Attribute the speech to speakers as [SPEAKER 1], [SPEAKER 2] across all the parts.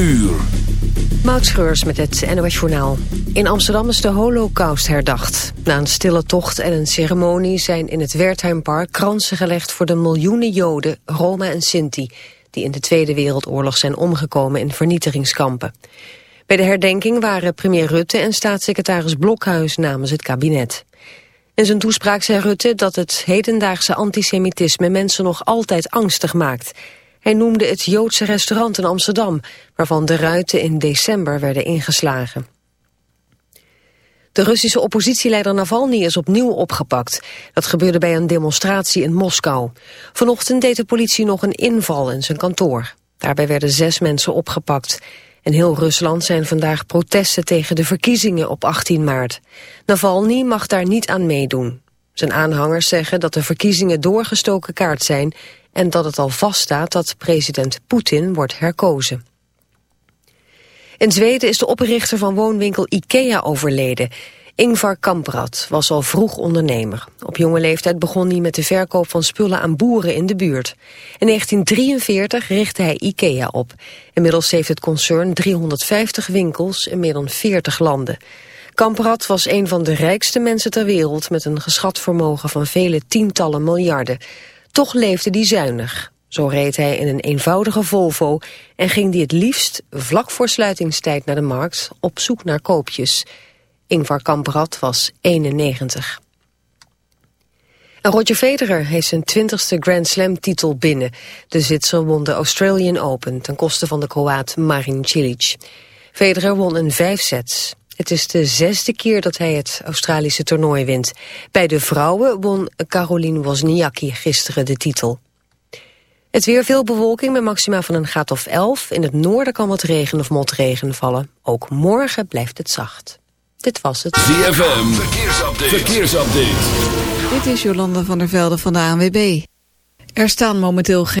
[SPEAKER 1] uur.
[SPEAKER 2] Met het NOS Journaal. In Amsterdam is de holocaust herdacht. Na een stille tocht en een ceremonie zijn in het Wertheimpark kransen gelegd voor de miljoenen Joden, Roma en Sinti, die in de Tweede Wereldoorlog zijn omgekomen in vernietigingskampen. Bij de herdenking waren premier Rutte en staatssecretaris Blokhuis namens het kabinet. In zijn toespraak zei Rutte dat het hedendaagse antisemitisme mensen nog altijd angstig maakt hij noemde het Joodse restaurant in Amsterdam, waarvan de ruiten in december werden ingeslagen. De Russische oppositieleider Navalny is opnieuw opgepakt. Dat gebeurde bij een demonstratie in Moskou. Vanochtend deed de politie nog een inval in zijn kantoor. Daarbij werden zes mensen opgepakt. In heel Rusland zijn vandaag protesten tegen de verkiezingen op 18 maart. Navalny mag daar niet aan meedoen. Zijn aanhangers zeggen dat de verkiezingen doorgestoken kaart zijn en dat het al vaststaat dat president Poetin wordt herkozen. In Zweden is de oprichter van woonwinkel IKEA overleden. Ingvar Kamprad was al vroeg ondernemer. Op jonge leeftijd begon hij met de verkoop van spullen aan boeren in de buurt. In 1943 richtte hij IKEA op. Inmiddels heeft het concern 350 winkels in meer dan 40 landen. Kamprad was een van de rijkste mensen ter wereld... met een geschat vermogen van vele tientallen miljarden. Toch leefde hij zuinig. Zo reed hij in een eenvoudige Volvo en ging hij het liefst vlak voor sluitingstijd naar de markt op zoek naar koopjes. Ingvar Kamprad was 91. En Roger Federer heeft zijn twintigste Grand Slam titel binnen. De Zwitser won de Australian Open ten koste van de Kroaat Marin Cilic. Federer won in vijf sets. Het is de zesde keer dat hij het Australische toernooi wint. Bij de vrouwen won Caroline Wozniacki gisteren de titel. Het weer veel bewolking met maxima van een graad of 11. In het noorden kan wat regen of motregen vallen. Ook morgen blijft het zacht. Dit was het.
[SPEAKER 1] ZFM, verkeersupdate. verkeersupdate.
[SPEAKER 3] Dit is Jolanda van der Velde van de ANWB. Er staan momenteel geen...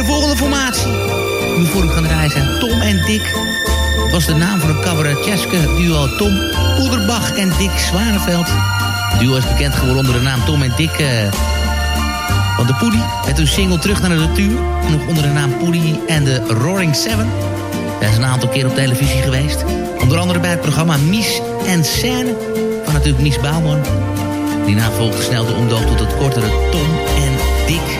[SPEAKER 4] De volgende formatie. Die voor u gaan draaien zijn Tom en Dick. Dat was de naam van een cabaretjeske duo Tom Poederbach en Dick Zwaneveld. Het duo is bekend geworden onder de naam Tom en Dick... Uh, van de Poedie met hun single Terug naar de Natuur. Nog onder de naam Poedie en de Roaring Seven. Hij is een aantal keer op televisie geweest. Onder andere bij het programma Mies en Scène van natuurlijk Mies Bouwman. Die volgde snel de omdoop tot het kortere Tom en Dick.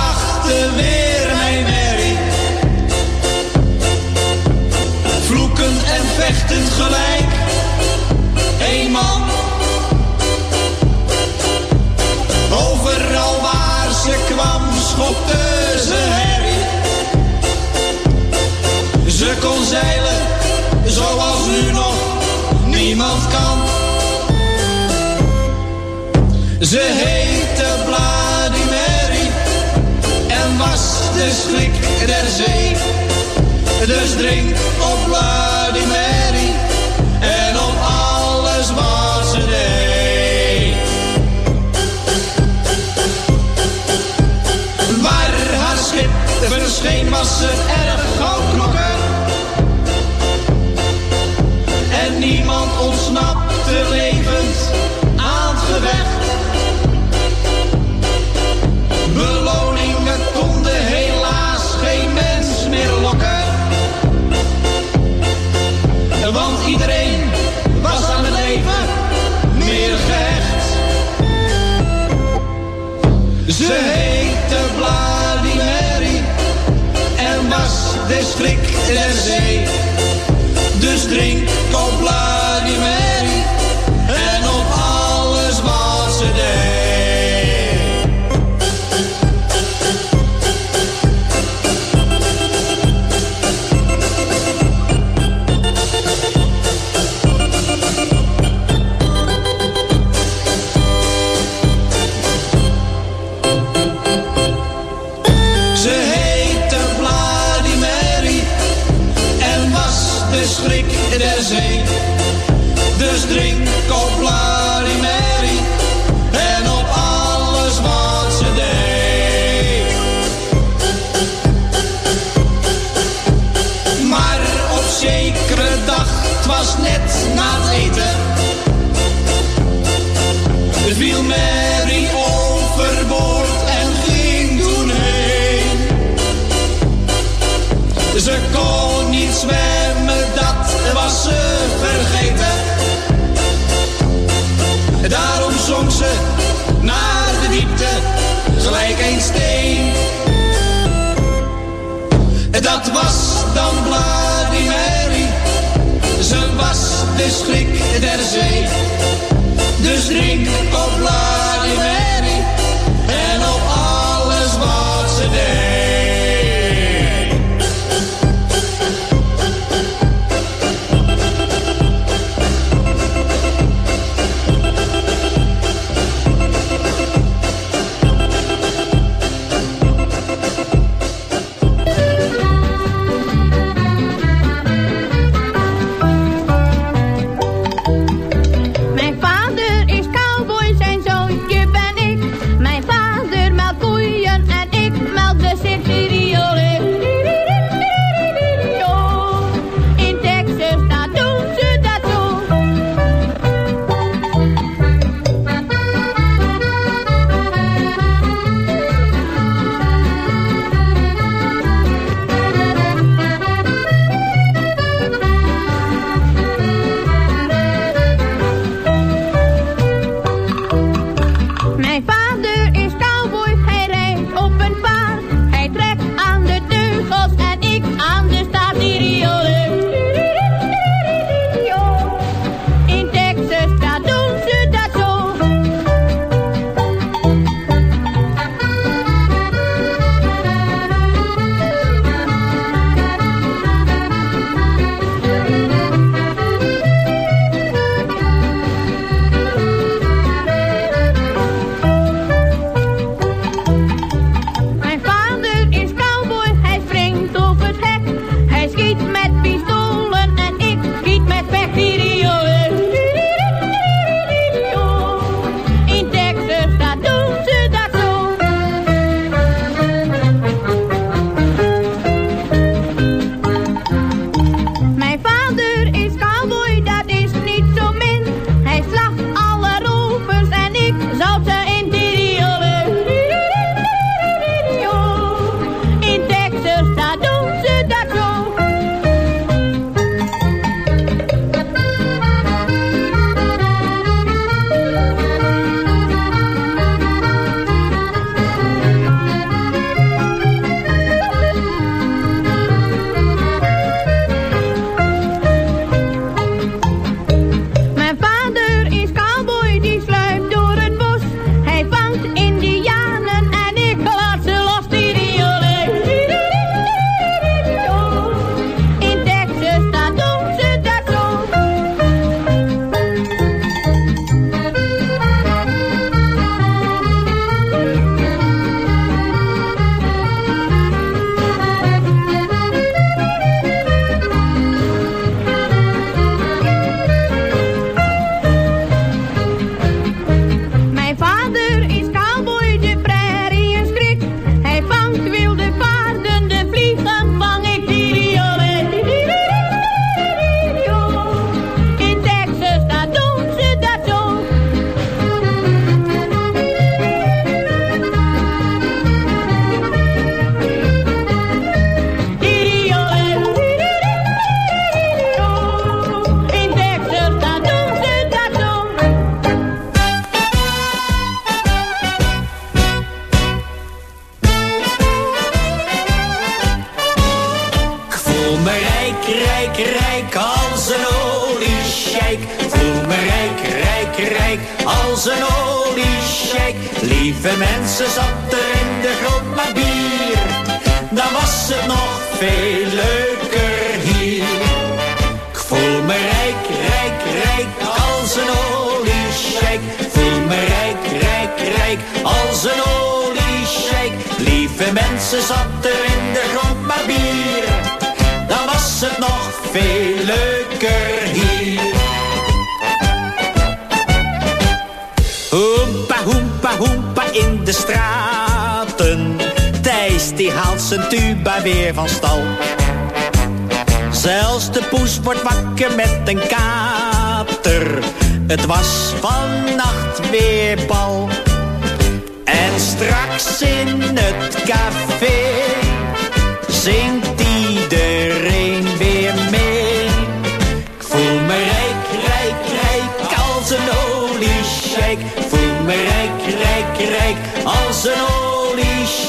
[SPEAKER 5] Ze heette Vladimiri en was de schrik der zee. Dus drink op Vladimiri en op alles wat ze deed. Waar haar schip verscheen was ze Dus drink op Bloody Mary en op alles wat ze deed. Maar op zekere dag, het was net na het eten, viel Mary overboord en ging toen heen. Ze kon niet zwemmen, Daarom zonk ze naar de diepte, gelijk een steen. Dat was dan Bloody Mary, ze was de schrik der zee. Dus drink op Bloody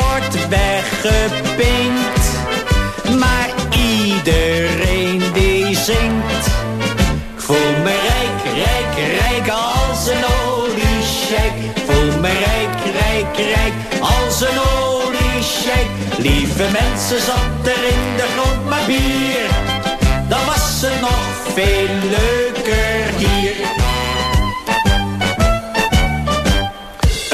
[SPEAKER 6] wordt weggepinkt. Maar iedereen die zingt. Ik voel me rijk, rijk, rijk als een oliesjeik. Voel me rijk, rijk, rijk als een oliesjeik. Lieve mensen, zat er in de grond maar bier. Dan was het nog veel leuker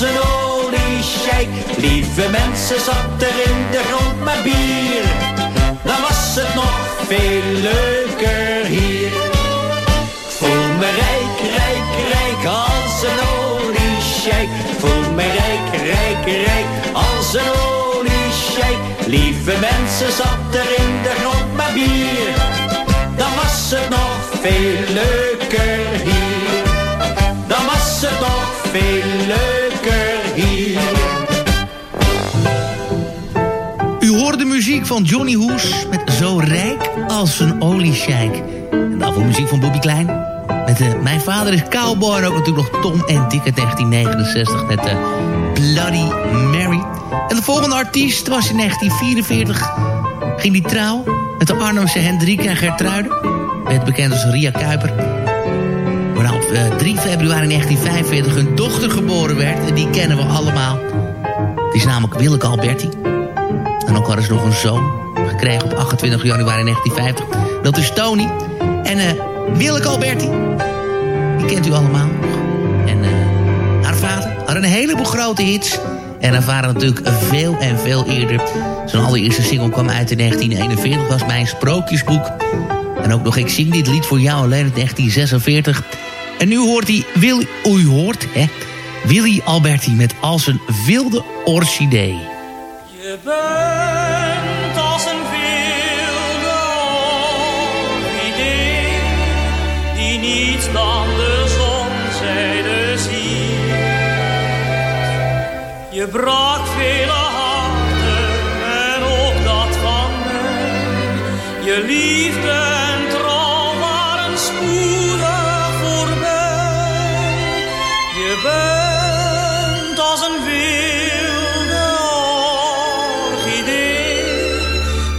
[SPEAKER 6] Als een oliesjeik. Lieve mensen, zat er in de grond maar bier. Dan was het nog veel leuker hier. Voel me rijk, rijk, rijk als een oliesjeik. Voel me rijk, rijk, rijk als een oliesjeik. Lieve mensen, zat er in de grond maar bier. Dan was het nog veel leuker
[SPEAKER 4] van Johnny Hoes met Zo Rijk als een oliesjeik. En daarvoor muziek van Bobby Klein. Met uh, Mijn vader is cowboy en ook natuurlijk nog Tom en Dick uit 1969 met uh, Bloody Mary. En de volgende artiest was in 1944. Ging die trouw met de Arnhemse Hendrika en Gertruiden. Werd bekend als Ria Kuiper. Waarna op uh, 3 februari 1945 hun dochter geboren werd. En die kennen we allemaal. Die is namelijk Willeke Alberti. En ook hadden ze nog een zoon gekregen op 28 januari 1950. Dat is Tony. En uh, Willeke Alberti. Die kent u allemaal. En uh, haar vader had een heleboel grote hits. En haar vader natuurlijk veel en veel eerder. Zijn allereerste single kwam uit in 1941. was mijn sprookjesboek. En ook nog Ik zing dit lied voor jou alleen in 1946. En nu hoort hij... Wil, u hoort, hè? Willy Alberti met Als een wilde orchidee.
[SPEAKER 7] Bent als een wilde orchidee die niets dan de zonzijde ziet. Je brak vele harten en ook dat van mij. Je liefde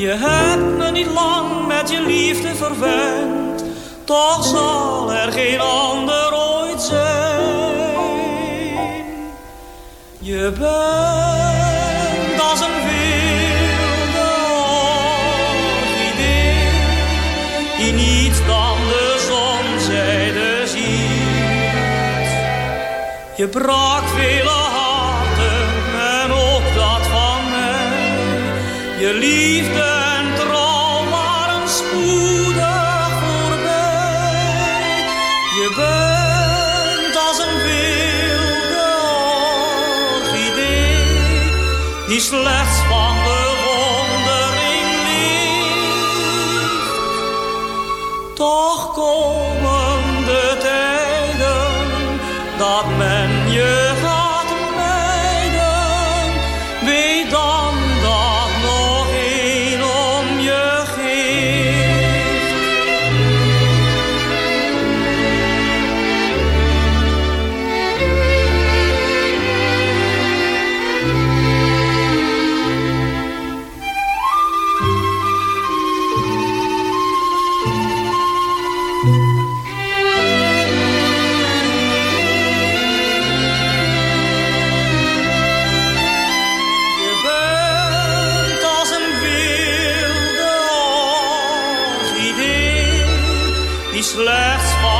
[SPEAKER 7] Je hebt me niet lang met je liefde verwend. Toch zal er geen ander ooit zijn. Je bent als een wilde orchidee. Die niet dan de zonzijde ziet. Je brak vele Je liefde en trouw waren spoedig voorbij. Je bent als een wilde orchidee. Die slechts van bewondering leeft. Toch komen de tijden dat men je die slechts van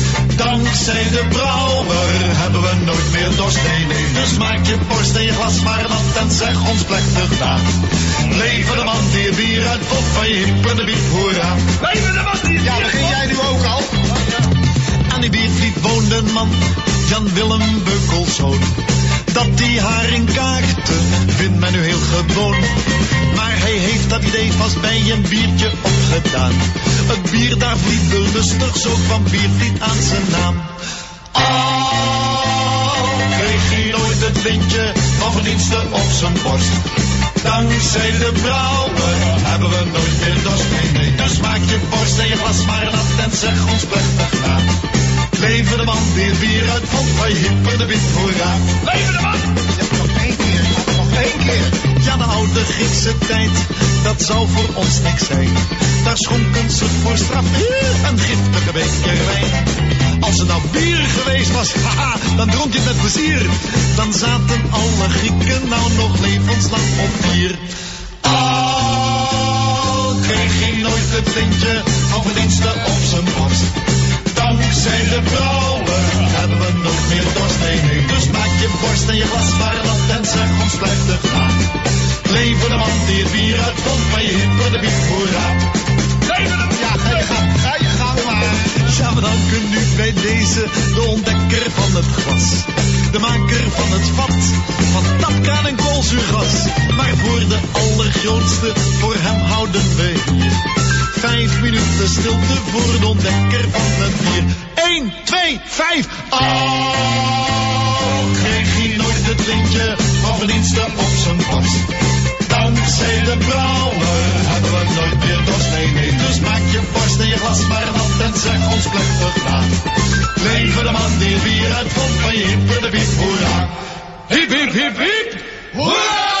[SPEAKER 8] Dankzij de brouwer hebben we nooit meer dorst. Nee, nee, dus maak je borst en je glas maar nat en zeg ons plechtig na. Leven de man die je bier uitvond van je hip en de biep, hoera.
[SPEAKER 9] Leven de man die het
[SPEAKER 8] Ja,
[SPEAKER 9] bier
[SPEAKER 8] begin
[SPEAKER 9] het
[SPEAKER 8] jij nu ook al? Aan die biervliet woonde een man, Jan Willem Beukelszoon. Dat die haringkaarten vindt men nu heel gewoon. Maar hij heeft dat idee vast bij een biertje opgedaan. Het bier daar vliet lustig, zo kwam biervliet aan zijn naam. Al kreeg hij nooit het lintje van verdiensten op zijn borst. Dankzij de brouwer hebben we nooit meer dorst. Nee, nee, dus maak je borst en je glas maar nat en zeg ons plechtig na. Leven de man die het bier uitvond van je hip en de wit hoera.
[SPEAKER 9] Leven de man.
[SPEAKER 8] Ja, nog één keer, nog één keer. Ja, de oude Griekse tijd, dat zou voor ons niks zijn. Daar schonken ze voor straf een giftige beker wijn. Als het nou bier geweest was, haha, dan dronk je het met plezier. Dan zaten alle Grieken nou nog levenslang op bier. Al kreeg hij nooit het lintje van verdiensten op zijn borst. Dankzij de brouwer hebben we nooit meer dorst. Nee, dus maak je borst en je glas maar nat en zeg ons plechtig na. Leven de man die het bier uitvond van je hip voor de biep, hoera. Ja, ga je gang, ga je gang maar. Ja, we danken nu bij deze de ontdekker van het glas. De maker van het vat, van tapkraan en koolzuurgas. Maar voor de allergrootste, voor hem houden we. Vijf minuten stilte voor de ontdekker van het bier. 1, 2, 5. Oh, kreeg hij nooit het lintje van verdiensten op zijn borst. Dankzij de brouwer hebben we nooit meer dorst. Nee, nee, dus maak je borst en je glas maar nat en zeg ons plechtig na. Leven de man die bier uitvond van je hip en de biep, hoera.
[SPEAKER 9] Hip, hip, hip, hip.
[SPEAKER 8] Hoera!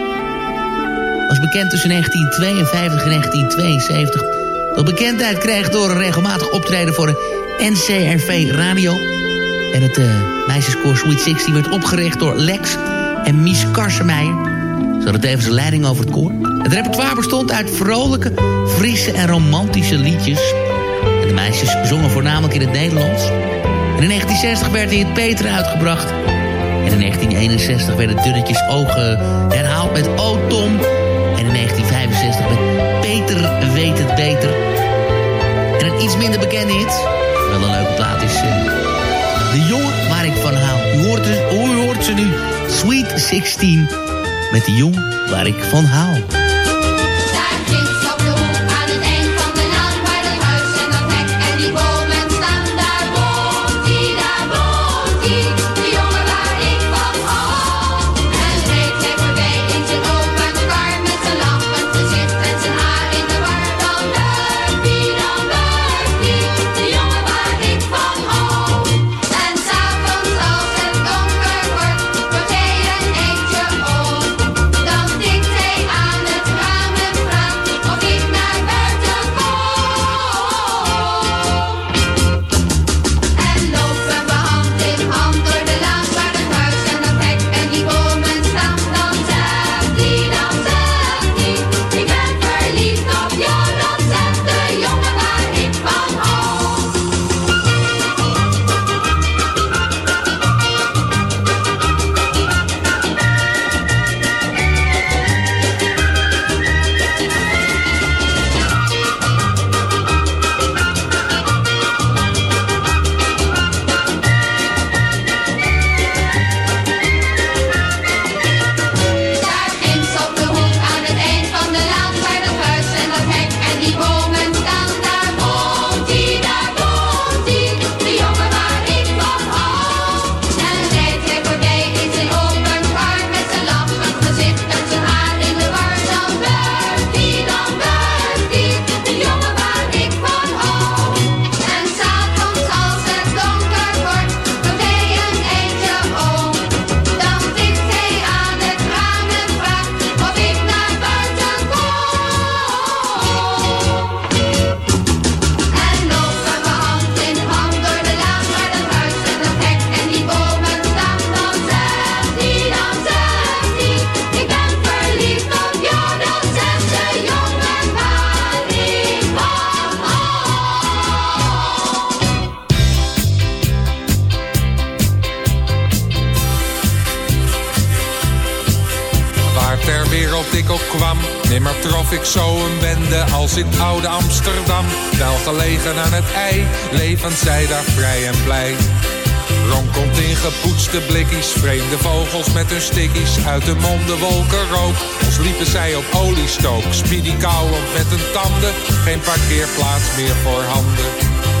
[SPEAKER 10] was bekend tussen 1952 en 1972. Dat bekendheid kreeg door een regelmatig optreden voor de NCRV Radio. En het uh, meisjeskoor Sweet 16 werd opgericht door Lex en Mies Karsemeijer. Ze hadden tevens een leiding over het koor. Het repertoire bestond uit vrolijke, frisse en romantische liedjes. En de meisjes zongen voornamelijk in het Nederlands. En in 1960 werd in het Peter uitgebracht. En in 1961 werden Dunnetjes Ogen herhaald met O Tom. En in 1965 met Peter weet het beter. En een iets minder bekende hit, wel een leuke plaat is... Uh, de jongen waar ik van hou. U hoort, hoort ze nu. Sweet 16 met de jongen waar ik van hou.
[SPEAKER 11] Zij daar vrij en blij. Ron komt in gepoetste blikjes, vreemde vogels met hun stickies. Uit de monden wolken rook, als liepen zij op oliestook. Speedy kauwend met hun tanden, geen parkeerplaats meer voor handen.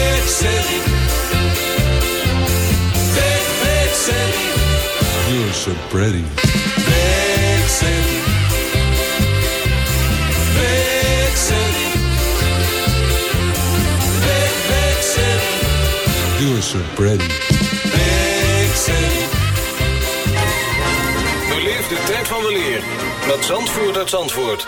[SPEAKER 11] Big, big city. Pretty. Big city. Big city. Big, big city. So. Big
[SPEAKER 12] de tijd van weleer met Zandvoort uit Zandvoort.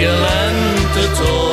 [SPEAKER 13] je lentetooi. Ik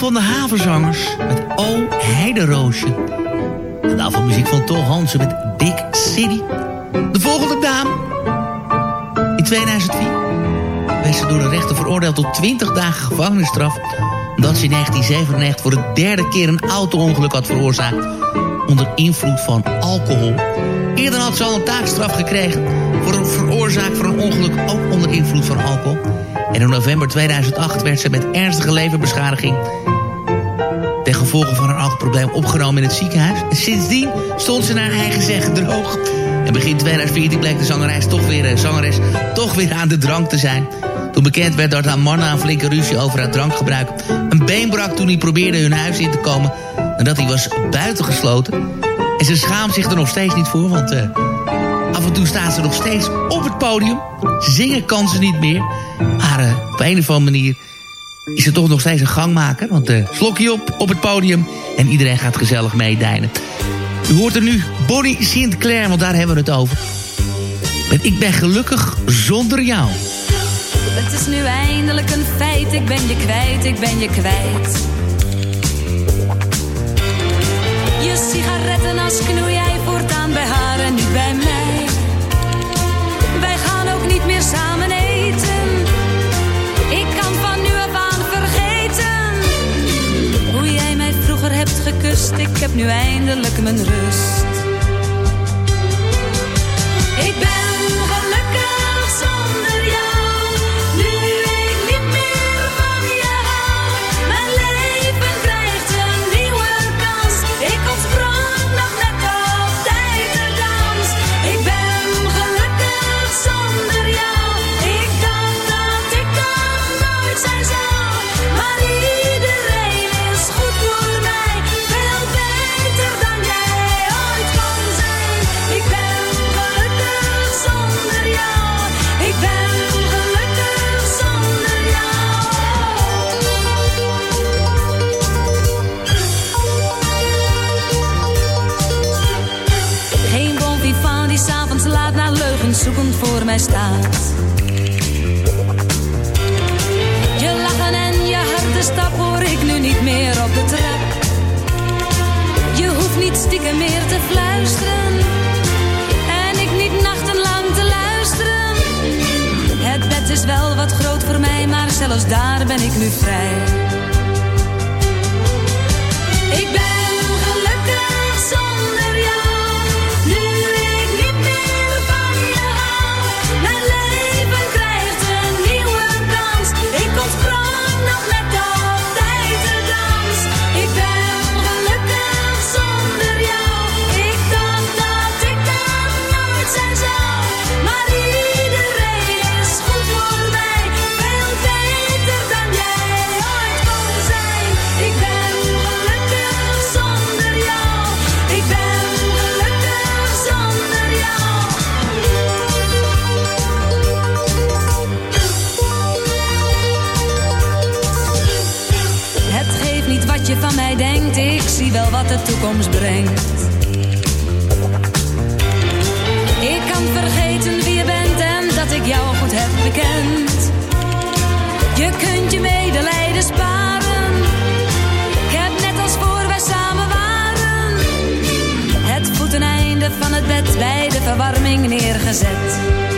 [SPEAKER 4] van de havenzangers met O Heideroosje. En daarvan muziek van Tol Hansen met Big City. De volgende dame. In 2004 werd ze door de rechter veroordeeld tot 20 dagen gevangenisstraf... omdat ze in 1997 voor de derde keer een auto-ongeluk had veroorzaakt... onder invloed van alcohol. Eerder had ze al een taakstraf gekregen... voor een veroorzaak van een ongeluk ook onder invloed van alcohol... En in november 2008 werd ze met ernstige leverbeschadiging... ten gevolge van haar alcoholprobleem opgenomen in het ziekenhuis. En sindsdien stond ze naar eigen zeggen droog. En begin 2014 bleek de zangeres toch weer, eh, zangeres toch weer aan de drank te zijn. Toen bekend werd dat haar man een flinke ruzie over haar drankgebruik... een been brak toen hij probeerde hun huis in te komen... en dat hij was buitengesloten. En ze schaamt zich er nog steeds niet voor, want... Uh, af en toe staat ze nog steeds op het podium. Zingen kan ze niet meer... Maar uh, op een of andere manier is het toch nog steeds een gangmaker. Want uh, slokje op op het podium en iedereen gaat gezellig meedijnen. U hoort er nu Bonnie Sinclair, want daar hebben we het over. Ik ben gelukkig zonder jou.
[SPEAKER 14] Het is nu eindelijk een feit, ik ben je kwijt, ik ben je kwijt. Je sigaretten als knoei jij voortaan bij haar en niet bij mij. Wij gaan ook niet meer samen eten. Ik heb nu eindelijk mijn rust. Bed bij de verwarming neergezet.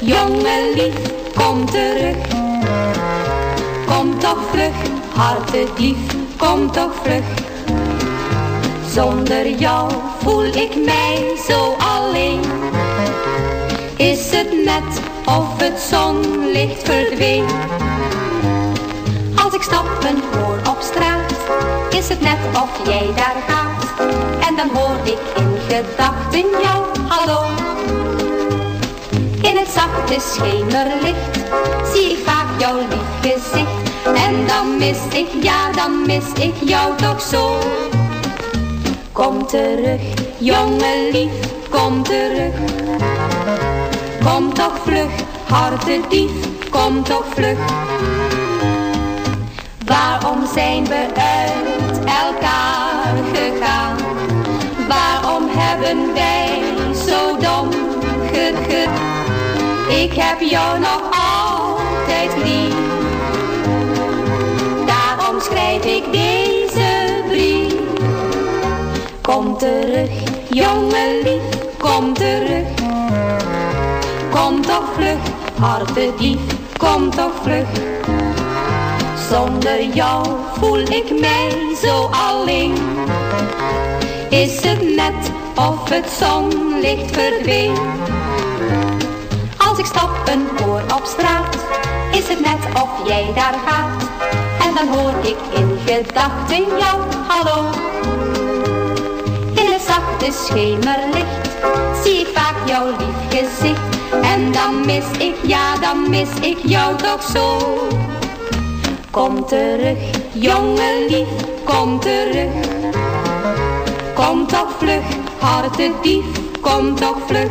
[SPEAKER 10] Jongen lief, kom terug. Kom toch vlug, hartedief, kom toch vlug. Zonder jou voel ik mij zo alleen. Is het net of het zonlicht verdween? Als ik stappen hoor op straat, is het net of jij daar gaat. En dan hoor ik in gedachten jou, hallo. Zachte schemerlicht zie ik vaak jouw lief gezicht. En dan mis ik, ja dan mis ik jou toch zo. Kom terug, jongen lief, kom terug. Kom toch vlug, hartedief, kom toch vlug. Waarom zijn we uit elkaar gegaan? Waarom hebben wij zo dom Ik heb jou nog altijd lief. Daarom schrijf ik deze brief. Kom terug, jongen lief, kom terug. Kom toch vlug, hartedief, kom toch vlug. Zonder jou voel ik mij zo alleen. Is het net of het zonlicht verdween? Ik stappen hoor op straat, is het net of jij daar gaat. En dan hoor ik in gedachten jou, hallo. In het zachte schemerlicht zie ik vaak jouw lief gezicht. En dan mis ik, ja dan mis ik jou toch zo. Kom terug, jongen lief, kom terug. Kom toch vlug, hartedief, kom toch vlug.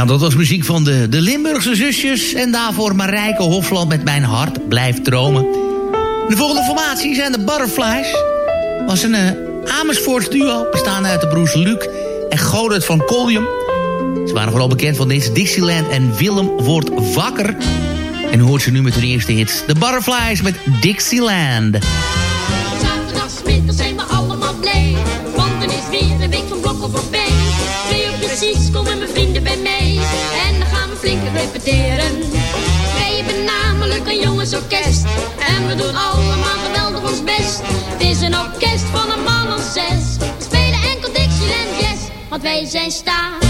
[SPEAKER 4] Ja, dat was muziek van de, de Limburgse zusjes. En daarvoor Marijke Hofland met Mijn Hart Blijft Dromen. De volgende formatie zijn de Butterflies. was een uh, Amersfoorts duo, bestaande uit de broers Luc en Godert van Collium. Ze waren vooral bekend van deze Dixieland en Willem wordt wakker. En hoort ze nu met hun eerste hits. De Butterflies met Dixieland.
[SPEAKER 15] Van blokken voorbij. Twee uur precies komen mijn vrienden bij mij. En dan gaan we flink repeteren. Wij hebben namelijk een jongensorkest. En we doen allemaal geweldig ons best. Het is een orkest van een man of zes. We spelen enkel Dixieland Jazz. Want wij zijn stapel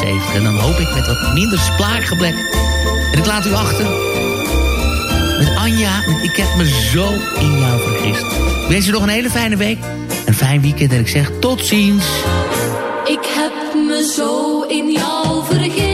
[SPEAKER 4] 70. En dan hoop ik met wat minder splaakgeblek. En ik laat u achter met Anja. Ik heb me zo in jou vergist. Ik wens je nog een hele fijne week. Een fijn weekend en ik zeg tot ziens.
[SPEAKER 14] Ik heb me zo in jou vergist.